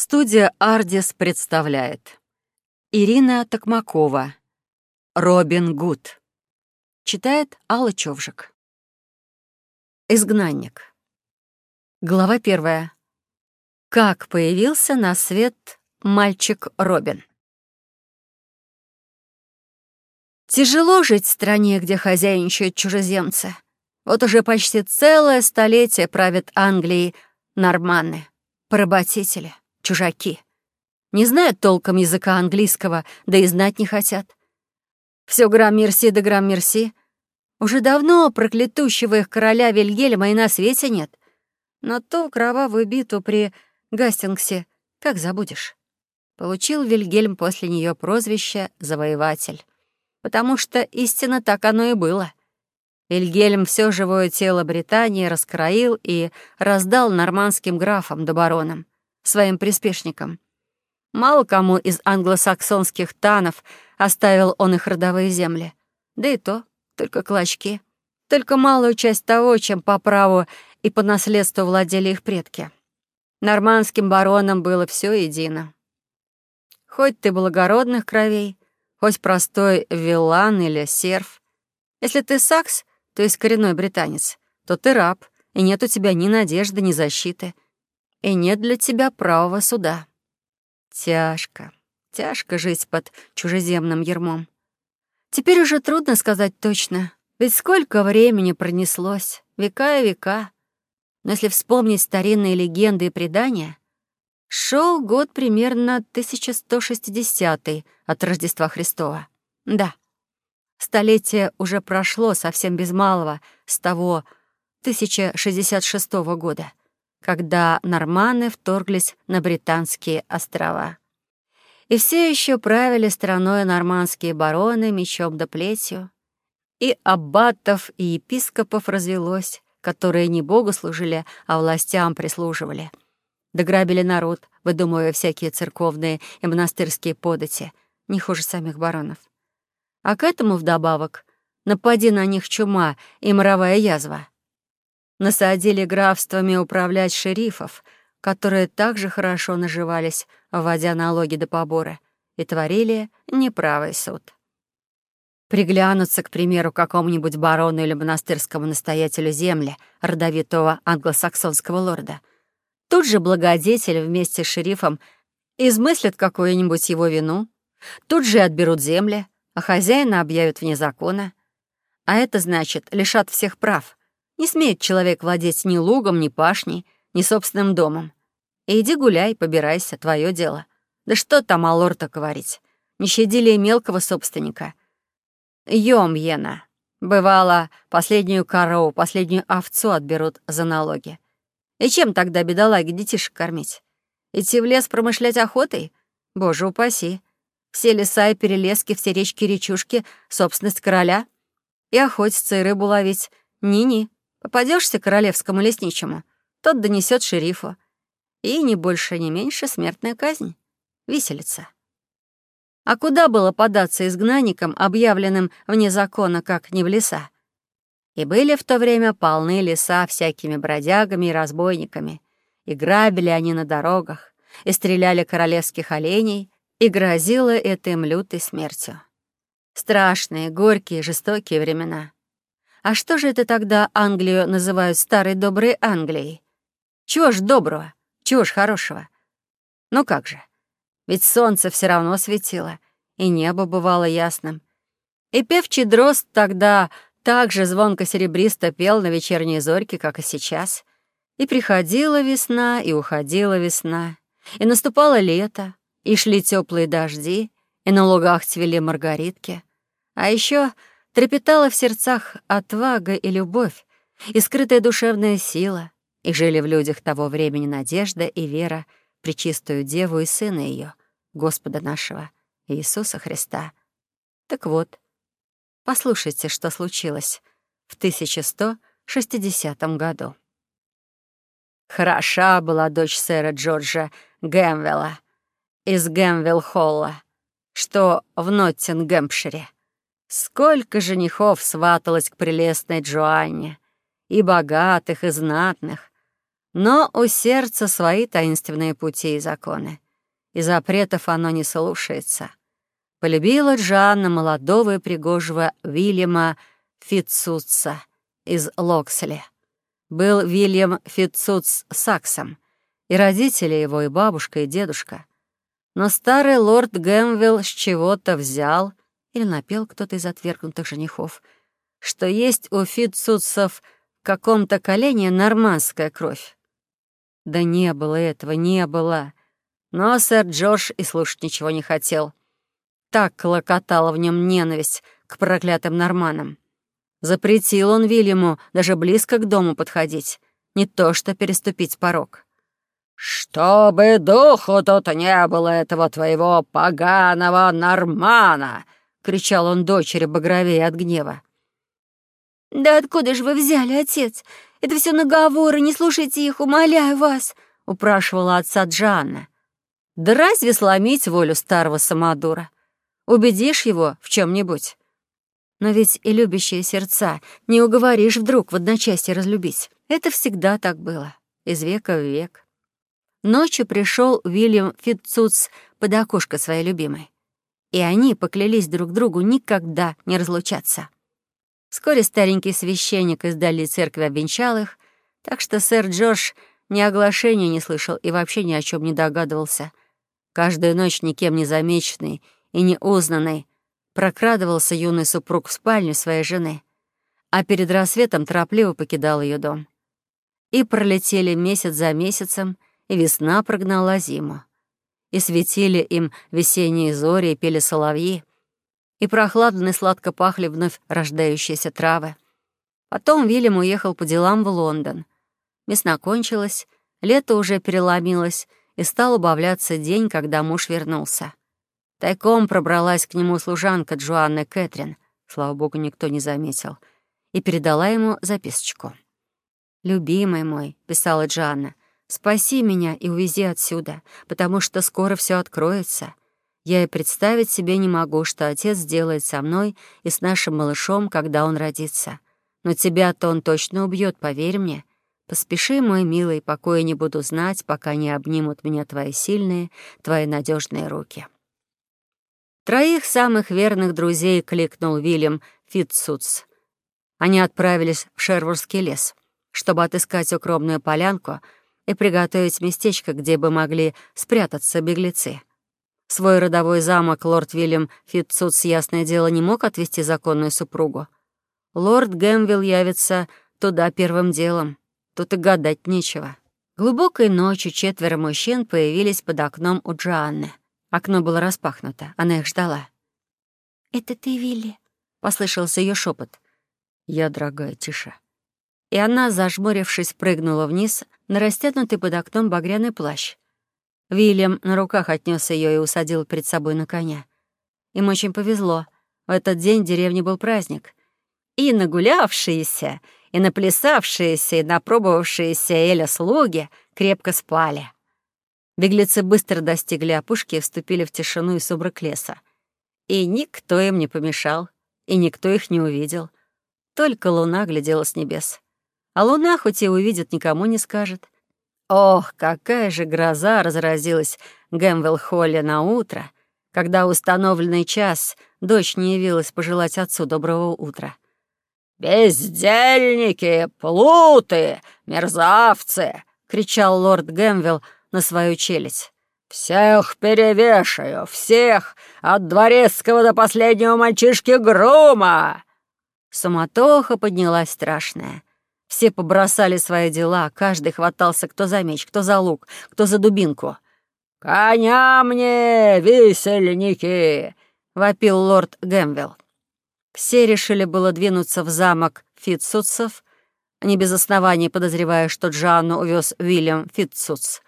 Студия «Ардис» представляет. Ирина Токмакова. «Робин Гуд» Читает Алла Човжик Изгнанник Глава первая. Как появился на свет мальчик Робин? Тяжело жить в стране, где хозяйничают чужеземцы. Вот уже почти целое столетие правят Англией норманны, поработители чужаки. Не знают толком языка английского, да и знать не хотят. Все грамм-мерси да грамм-мерси. Уже давно проклятущего их короля Вильгельма и на свете нет. Но ту кровавую биту при Гастингсе как забудешь? Получил Вильгельм после нее прозвище «завоеватель». Потому что истинно так оно и было. Вильгельм все живое тело Британии раскроил и раздал нормандским графам да баронам своим приспешникам. Мало кому из англосаксонских танов оставил он их родовые земли. Да и то, только клочки. Только малую часть того, чем по праву и по наследству владели их предки. Нормандским баронам было все едино. Хоть ты благородных кровей, хоть простой вилан или серф. Если ты сакс, то есть коренной британец, то ты раб, и нет у тебя ни надежды, ни защиты — и нет для тебя правого суда. Тяжко, тяжко жить под чужеземным ермом. Теперь уже трудно сказать точно, ведь сколько времени пронеслось, века и века. Но если вспомнить старинные легенды и предания, шел год примерно 1160 от Рождества Христова. Да, столетие уже прошло совсем без малого с того 1066 года когда норманы вторглись на Британские острова. И все еще правили страной нормандские бароны мечом да плетью. И аббатов, и епископов развелось, которые не богу служили, а властям прислуживали. Дограбили народ, выдумывая всякие церковные и монастырские подати, не хуже самих баронов. А к этому вдобавок напади на них чума и моровая язва — насадили графствами управлять шерифов, которые также хорошо наживались, вводя налоги до побора, и творили неправый суд. Приглянуться, к примеру, какому-нибудь барону или монастырскому настоятелю земли, родовитого англосаксонского лорда. Тут же благодетель вместе с шерифом измыслят какую-нибудь его вину, тут же отберут земли, а хозяина объявят вне закона. А это значит, лишат всех прав, не смеет человек владеть ни лугом, ни пашней, ни собственным домом. Иди гуляй, побирайся, твое дело. Да что там о лорта говорить? Не щадили и мелкого собственника. Ём, Йена. Бывало, последнюю корову, последнюю овцу отберут за налоги. И чем тогда бедолаги детишек кормить? Идти в лес промышлять охотой? Боже упаси. Все леса и перелески, все речки и речушки — собственность короля. И охотиться, и рыбу ловить — ни-ни. Попадешься королевскому лесничему, тот донесет шерифу. И ни больше, ни меньше смертная казнь. Виселица. А куда было податься изгнанникам, объявленным вне закона, как не в леса? И были в то время полны леса всякими бродягами и разбойниками. И грабили они на дорогах, и стреляли королевских оленей, и грозило это им лютой смертью. Страшные, горькие, жестокие времена — а что же это тогда Англию называют старой доброй Англией? Чего ж доброго? Чего ж хорошего? Ну как же? Ведь солнце все равно светило, и небо бывало ясным. И певчий дрозд тогда так же звонко-серебристо пел на вечерней зорьке, как и сейчас. И приходила весна, и уходила весна, и наступало лето, и шли теплые дожди, и на лугах цвели маргаритки. А еще Трепетала в сердцах отвага и любовь, и скрытая душевная сила, и жили в людях того времени надежда и вера при чистую Деву и Сына ее, Господа нашего, Иисуса Христа. Так вот, послушайте, что случилось в 1160 году. Хороша была дочь сэра Джорджа Гэмвелла из Гэмвилл-Холла, что в Ноттингемпшире. Сколько женихов сваталось к прелестной Джоанне, и богатых, и знатных. Но у сердца свои таинственные пути и законы, и запретов оно не слушается. Полюбила Джанна молодого и пригожего Вильяма Фитцутса из Локсли. Был Вильям Фитцутс Саксом, и родители его, и бабушка, и дедушка. Но старый лорд Гэмвилл с чего-то взял, или напел кто-то из отвергнутых женихов, что есть у Фитцутсов в каком-то колене нормандская кровь. Да не было этого, не было. Но сэр Джордж и слушать ничего не хотел. Так клокотала в нем ненависть к проклятым норманам. Запретил он Вильяму даже близко к дому подходить, не то что переступить порог. «Чтобы духу тут не было этого твоего поганого нормана!» — кричал он дочери багровее от гнева. «Да откуда же вы взяли, отец? Это все наговоры, не слушайте их, умоляю вас!» — упрашивала отца Джанна. «Да разве сломить волю старого самодура? Убедишь его в чем нибудь Но ведь и любящие сердца не уговоришь вдруг в одночасье разлюбить. Это всегда так было, из века в век. Ночью пришел Уильям Фитцуц под окошко своей любимой. И они поклялись друг другу никогда не разлучаться. Вскоре старенький священник из дальней церкви обвенчал их, так что сэр Джордж ни оглашения не слышал и вообще ни о чем не догадывался. Каждую ночь никем не замеченный и не узнанный прокрадывался юный супруг в спальню своей жены, а перед рассветом торопливо покидал ее дом. И пролетели месяц за месяцем, и весна прогнала зиму. И светили им весенние зори, и пели соловьи, и прохладно и сладко пахли вновь рождающиеся травы. Потом Вильям уехал по делам в Лондон. Весна кончилась, лето уже переломилось, и стал убавляться день, когда муж вернулся. Тайком пробралась к нему служанка Джоанны Кэтрин, слава богу, никто не заметил, и передала ему записочку. «Любимый мой», — писала Джоанна, — «спаси меня и увези отсюда, потому что скоро все откроется. Я и представить себе не могу, что отец сделает со мной и с нашим малышом, когда он родится. Но тебя-то он точно убьет, поверь мне. Поспеши, мой милый, покоя не буду знать, пока не обнимут меня твои сильные, твои надежные руки». Троих самых верных друзей кликнул Вильям Фитцуц. Они отправились в Шервурский лес, чтобы отыскать укромную полянку и приготовить местечко, где бы могли спрятаться беглецы. Свой родовой замок лорд Вильям Фитцутс, ясное дело, не мог отвести законную супругу. Лорд Гэмвилл явится туда первым делом. Тут и гадать нечего. Глубокой ночью четверо мужчин появились под окном у Джоанны. Окно было распахнуто, она их ждала. «Это ты, Вилли?» — послышался ее шепот. «Я, дорогая, тише». И она, зажмурившись, прыгнула вниз на растянутый под окном багряный плащ. Вильям на руках отнес ее и усадил перед собой на коня. Им очень повезло. В этот день в деревне был праздник. И нагулявшиеся, и наплясавшиеся, и напробовавшиеся Эля слуги крепко спали. Беглецы быстро достигли опушки и вступили в тишину и сумрак леса. И никто им не помешал, и никто их не увидел. Только луна глядела с небес. А луна, хоть и увидит, никому не скажет — Ох, какая же гроза разразилась Гэмвелл-Холле на утро, когда установленный час дочь не явилась пожелать отцу доброго утра. «Бездельники, плуты, мерзавцы!» — кричал лорд Гэмвилл на свою челюсть. «Всех перевешаю, всех, от дворецкого до последнего мальчишки Грума!» Суматоха поднялась страшная. Все побросали свои дела, каждый хватался кто за меч, кто за лук, кто за дубинку. «Коня мне, висельники!» — вопил лорд Гэмвилл. Все решили было двинуться в замок Фитцутсов, не без оснований подозревая, что Джанну увез Уильям Фитцутс.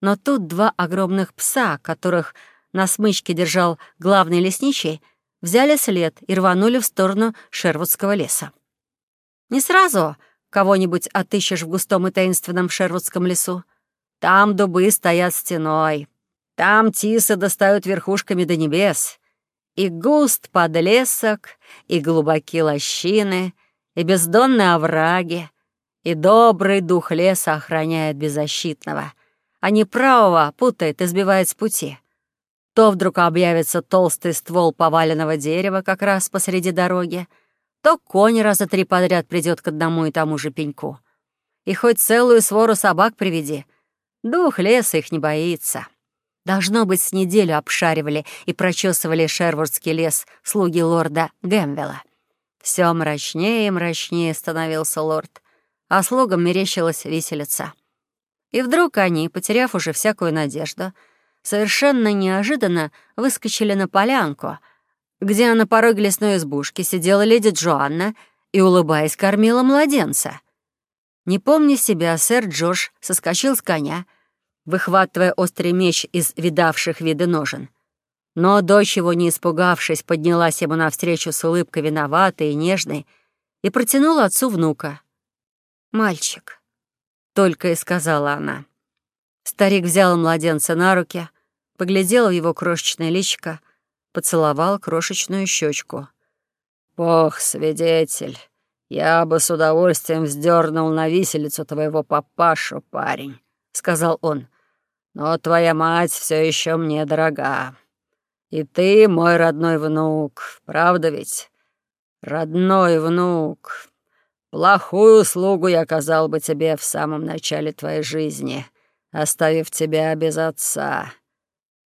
Но тут два огромных пса, которых на смычке держал главный лесничий, взяли след и рванули в сторону Шервудского леса. Не сразу, Кого-нибудь отыщешь в густом и таинственном Шервудском лесу. Там дубы стоят стеной. Там тисы достают верхушками до небес. И густ подлесок, и глубокие лощины, и бездонные овраги, И добрый дух леса охраняет беззащитного, а неправого путает и сбивает с пути. То вдруг объявится толстый ствол поваленного дерева как раз посреди дороги, то конь раза три подряд придет к одному и тому же пеньку. И хоть целую свору собак приведи, дух леса их не боится. Должно быть, с неделю обшаривали и прочесывали Шервудский лес слуги лорда Гэмвелла. Все мрачнее и мрачнее становился лорд, а слугам мерещилась виселица. И вдруг они, потеряв уже всякую надежду, совершенно неожиданно выскочили на полянку, где на пороге лесной избушки сидела леди Джоанна и, улыбаясь, кормила младенца. Не помня себя, сэр Джордж соскочил с коня, выхватывая острый меч из видавших виды ножен. Но дочь его, не испугавшись, поднялась ему навстречу с улыбкой виноватой и нежной и протянула отцу внука. «Мальчик», — только и сказала она. Старик взял младенца на руки, поглядел в его крошечное личико, поцеловал крошечную щечку. «Бог, свидетель, я бы с удовольствием вздернул на виселицу твоего папашу, парень», — сказал он. «Но твоя мать все еще мне дорога. И ты мой родной внук, правда ведь? Родной внук. Плохую услугу я оказал бы тебе в самом начале твоей жизни, оставив тебя без отца.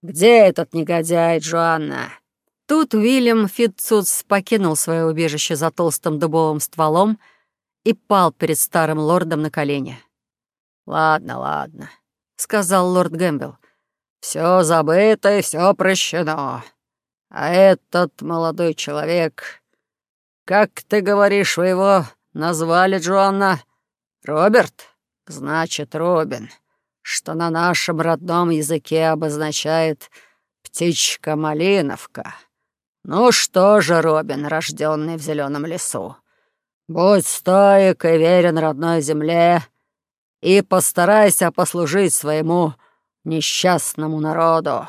Где этот негодяй, Джоанна?» Тут Уильям Фитцуц покинул свое убежище за толстым дубовым стволом и пал перед старым лордом на колени. «Ладно, ладно», — сказал лорд Гэмбелл. Все забыто и все прощено. А этот молодой человек... Как ты говоришь, вы его назвали, Джоанна? Роберт? Значит, Робин, что на нашем родном языке обозначает «птичка-малиновка». Ну что же, Робин, рожденный в зеленом лесу, будь стоек и верен родной земле и постарайся послужить своему несчастному народу.